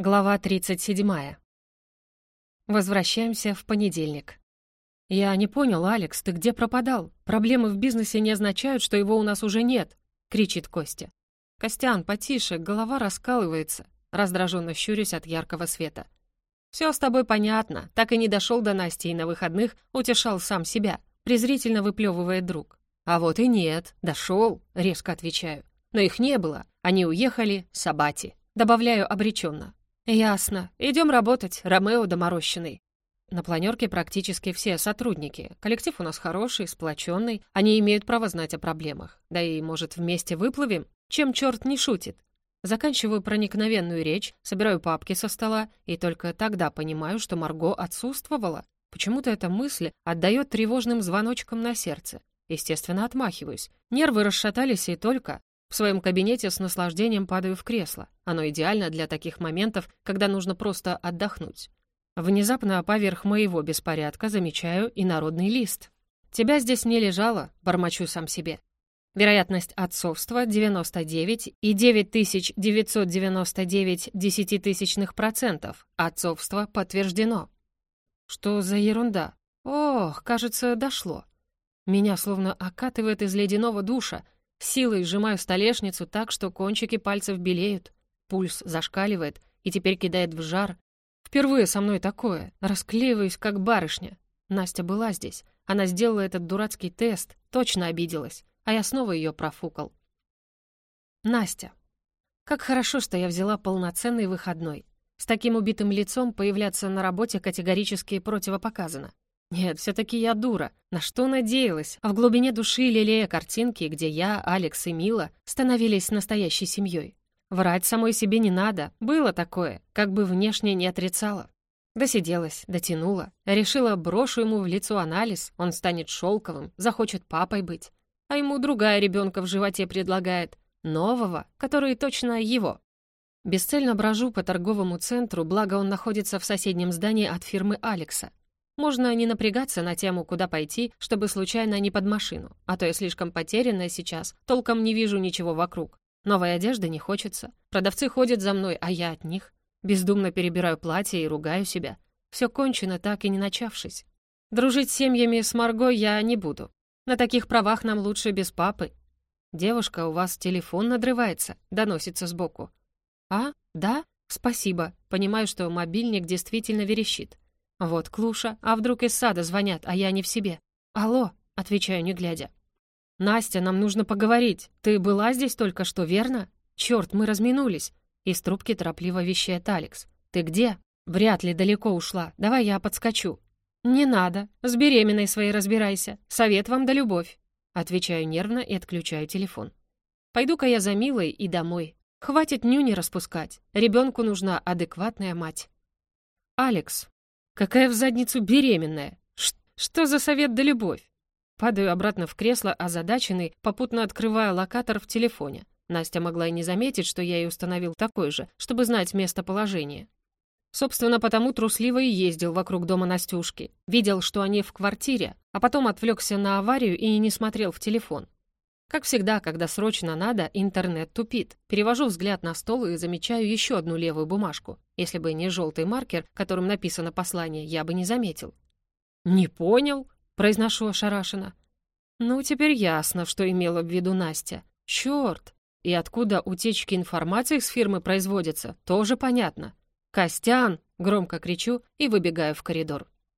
Глава 37. Возвращаемся в понедельник. «Я не понял, Алекс, ты где пропадал? Проблемы в бизнесе не означают, что его у нас уже нет», — кричит Костя. «Костян, потише, голова раскалывается», — раздраженно щурюсь от яркого света. «Все с тобой понятно, так и не дошел до Насти и на выходных утешал сам себя», — презрительно выплевывает друг. «А вот и нет, дошел», — резко отвечаю. «Но их не было, они уехали, Сабати», — добавляю обреченно. «Ясно. Идем работать, Ромео доморощенный». На планерке практически все сотрудники. Коллектив у нас хороший, сплоченный. Они имеют право знать о проблемах. Да и, может, вместе выплывем? Чем черт не шутит? Заканчиваю проникновенную речь, собираю папки со стола и только тогда понимаю, что Марго отсутствовала. Почему-то эта мысль отдает тревожным звоночком на сердце. Естественно, отмахиваюсь. Нервы расшатались и только. В своем кабинете с наслаждением падаю в кресло. Оно идеально для таких моментов, когда нужно просто отдохнуть. Внезапно поверх моего беспорядка замечаю и народный лист. «Тебя здесь не лежало», — бормочу сам себе. Вероятность отцовства 99 и 9999 десятитысячных процентов. Отцовство подтверждено. Что за ерунда? Ох, кажется, дошло. Меня словно окатывает из ледяного душа, Силой сжимаю столешницу так, что кончики пальцев белеют. Пульс зашкаливает и теперь кидает в жар. Впервые со мной такое. Расклеиваюсь, как барышня. Настя была здесь. Она сделала этот дурацкий тест, точно обиделась. А я снова ее профукал. Настя. Как хорошо, что я взяла полноценный выходной. С таким убитым лицом появляться на работе категорически противопоказано. Нет, все-таки я дура. На что надеялась? А в глубине души лелея картинки, где я, Алекс и Мила становились настоящей семьей. Врать самой себе не надо. Было такое, как бы внешне не отрицала. Досиделась, дотянула. Решила, брошу ему в лицо анализ, он станет шелковым, захочет папой быть. А ему другая ребенка в животе предлагает. Нового, который точно его. Бесцельно брожу по торговому центру, благо он находится в соседнем здании от фирмы Алекса. Можно не напрягаться на тему, куда пойти, чтобы случайно не под машину. А то я слишком потерянная сейчас, толком не вижу ничего вокруг. Новой одежды не хочется. Продавцы ходят за мной, а я от них. Бездумно перебираю платье и ругаю себя. Все кончено, так и не начавшись. Дружить с семьями с Марго я не буду. На таких правах нам лучше без папы. «Девушка, у вас телефон надрывается», — доносится сбоку. «А? Да? Спасибо. Понимаю, что мобильник действительно верещит. Вот клуша, а вдруг из сада звонят, а я не в себе. «Алло», — отвечаю, не глядя. «Настя, нам нужно поговорить. Ты была здесь только что, верно? Черт, мы разминулись». Из трубки торопливо вещает Алекс. «Ты где?» «Вряд ли далеко ушла. Давай я подскочу». «Не надо. С беременной своей разбирайся. Совет вам да любовь». Отвечаю нервно и отключаю телефон. Пойду-ка я за Милой и домой. Хватит нюни распускать. Ребенку нужна адекватная мать. Алекс. Какая в задницу беременная? Ш что за совет да любовь? Падаю обратно в кресло, озадаченный, попутно открывая локатор в телефоне. Настя могла и не заметить, что я ей установил такой же, чтобы знать местоположение. Собственно, потому трусливо и ездил вокруг дома Настюшки. Видел, что они в квартире, а потом отвлекся на аварию и не смотрел в телефон. Как всегда, когда срочно надо, интернет тупит. Перевожу взгляд на стол и замечаю еще одну левую бумажку. Если бы не желтый маркер, которым написано послание, я бы не заметил. «Не понял», — произношу ошарашенно. «Ну, теперь ясно, что имела в виду Настя. Черт! И откуда утечки информации с фирмы производятся, тоже понятно. «Костян!» — громко кричу и выбегаю в коридор.